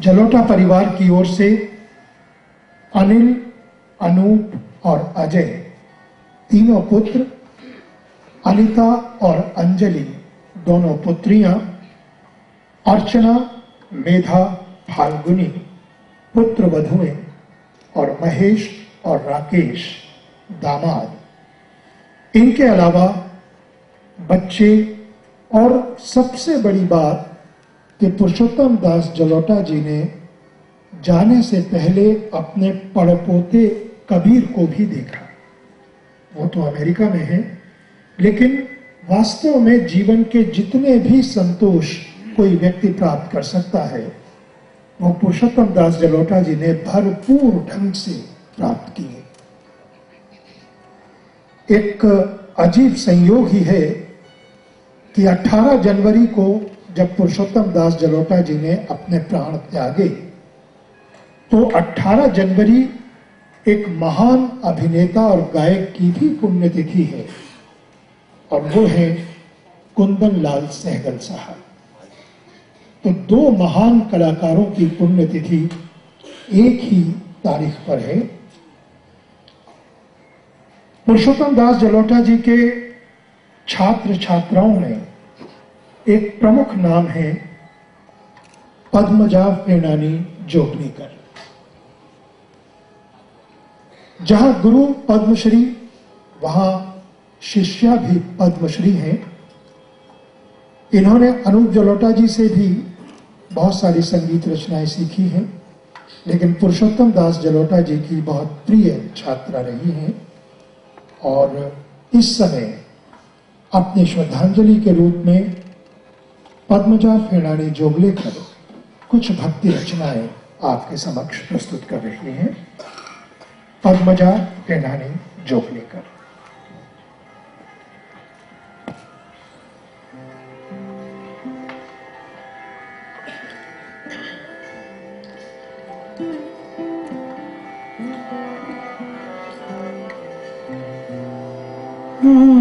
जलोटा परिवार की ओर से अनिल, अनूप और अजय, तीनों पुत्र, अनिता और अंजलि, दोनों पुत्रियाँ, अर्चना, मेधा, फाल्गुनी पुत्र वधुएँ और महेश और राकेश, दामाद। इनके अलावा बच्चे और सबसे बड़ी बात कि पुरुषोत्तम दास जलोटा जी ने जाने से पहले अपने पड़पोते कबीर को भी देखा। वो तो अमेरिका में है, लेकिन वास्तव में जीवन के जितने भी संतोष कोई व्यक्ति प्राप्त कर सकता है, वो पुरुषोत्तम दास जलोटा जी ने भरपूर ढंग से प्राप्त किए। एक अजीब संयोग ही है कि 18 जनवरी को जब पुरुषोत्तम दास जलोटा जी ने अपने प्राण त्यागे तो 18 जनवरी एक महान अभिनेता और गायक की भी पुण्यतिथि है, और वो है कुंदन लाल सहगल साहब। तो दो महान कलाकारों की पुण्यतिथि एक ही तारीख पर है। पुरुषोत्तम दास जलोटा जी के छात्र छात्राओं में एक प्रमुख नाम है पद्मजा प्रेणानी जोगनीकर। जहाँ गुरु पद्मश्री, वहाँ शिष्या भी पद्मश्री हैं। इन्होंने अनूप जलोटा जी से भी बहुत सारी संगीत रचनाएँ सीखी हैं, लेकिन पुरुषोत्तम दास जलोटा जी की बहुत प्रिय छात्रा रही हैं और इस समय अपनी श्रद्धांजलि के रूप में पद्मजा फेड़ाणी जोगलेकर कुछ भक्ति रचनाएँ आपके समक्ष प्रस्तुत कर रही हैं। पद्मजा फेड़ाणी जोगलेकर Mm-hmm.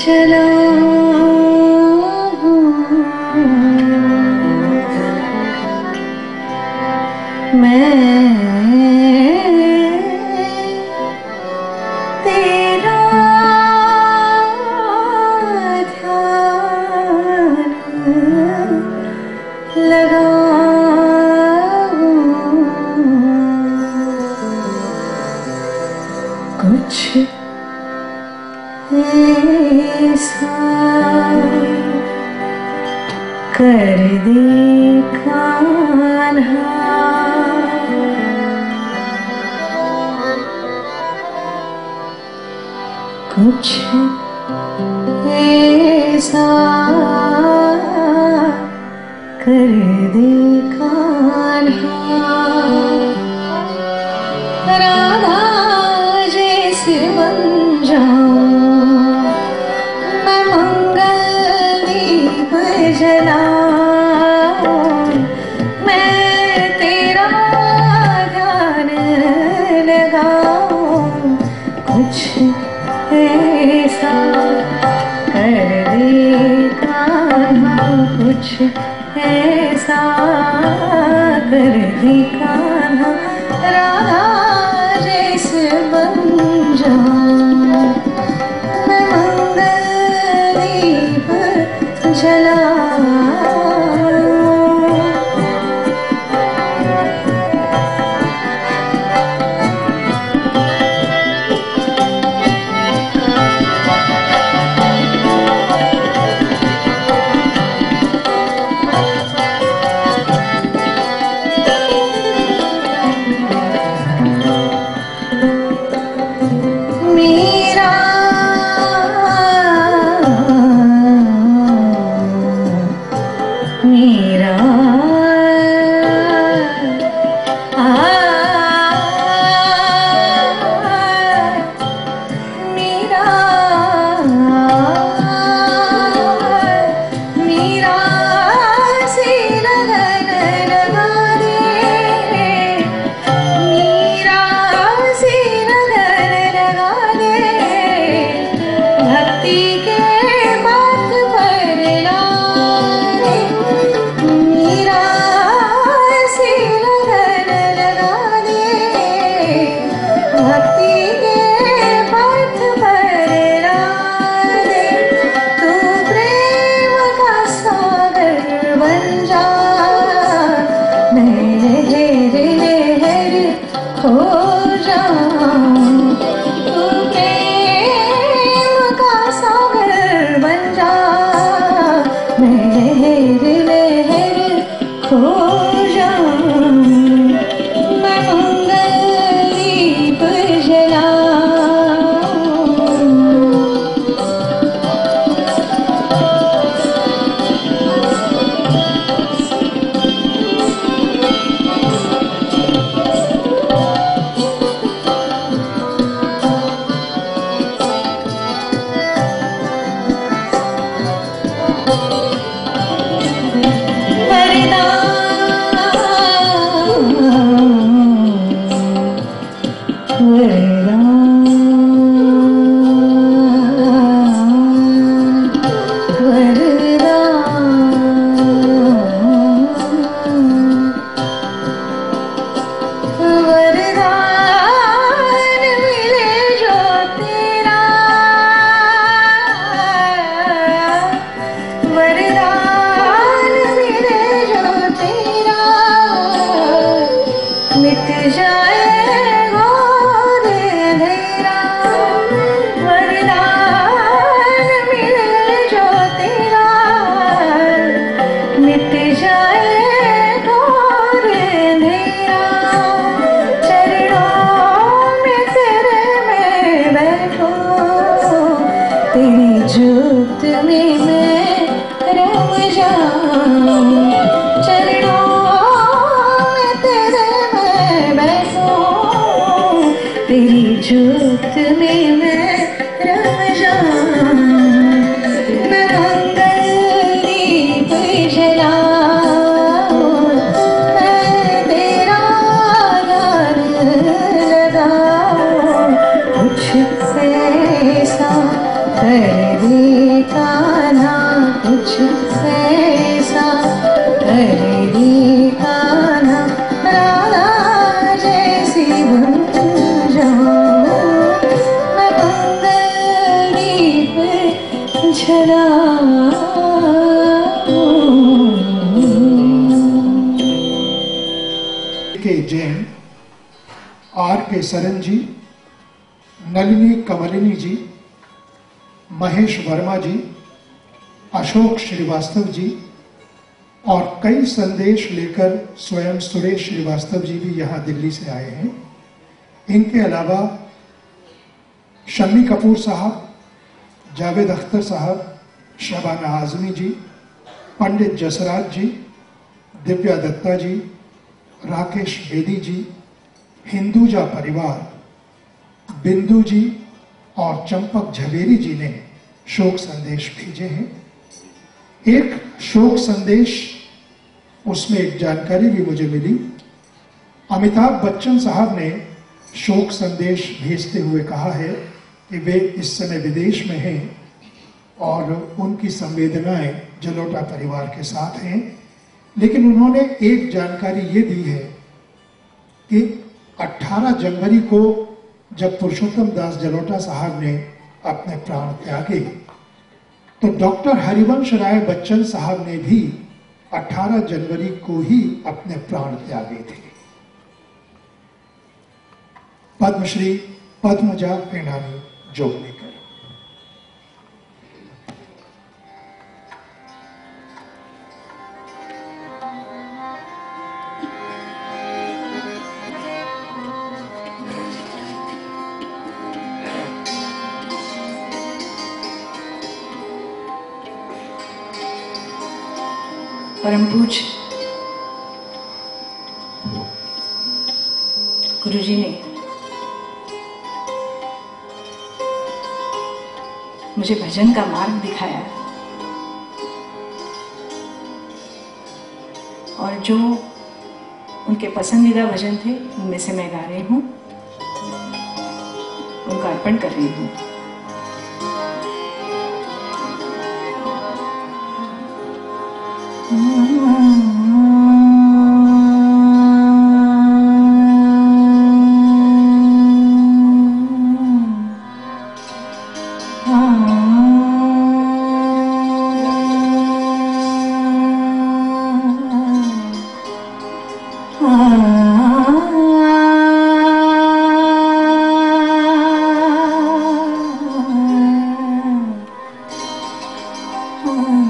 chala कर देखा राधा जैसे बन जाऊँ मैं मंगल दीप जलाऊं मैं तेरा ध्यान कुछ ऐसा कर देखा कुछ ऐसा कर दिखाना যুগ তুমি जैन, आर के सरन जी नलिनी कमलिनी जी महेश वर्मा जी अशोक श्रीवास्तव जी और कई संदेश लेकर स्वयं सुरेश श्रीवास्तव जी भी यहाँ दिल्ली से आए हैं। इनके अलावा शम्मी कपूर साहब, जावेद अख्तर साहब, शबाना आजमी जी, पंडित जसराज जी, दिव्या दत्ता जी राकेश बेदी जी हिंदुजा परिवार, बिंदु जी और चंपक झवेरी जी ने शोक संदेश भेजे हैं। एक शोक संदेश, उसमें एक जानकारी भी मुझे मिली। अमिताभ बच्चन साहब ने शोक संदेश भेजते हुए कहा है कि वे इस समय विदेश में हैं और उनकी संवेदनाएँ जलोटा परिवार के साथ हैं। लेकिन उन्होंने एक जानकारी ये दी है कि 18 जनवरी को जब पुरुषोत्तम दास जलोटा साहब ने अपने प्राण त्यागे तो डॉक्टर हरिवंश राय बच्चन साहब ने भी 18 जनवरी को ही अपने प्राण त्यागे थे। पद्मश्री पद्मजा पेनानी जोगनेकर। गुरु जी ने मुझे भजन का मार्ग दिखाया। और जो उनके पसंदीदा भजन थे, उनमें से मैं गा रही हूँ। उनका अर्पण कर रही हूँ। home.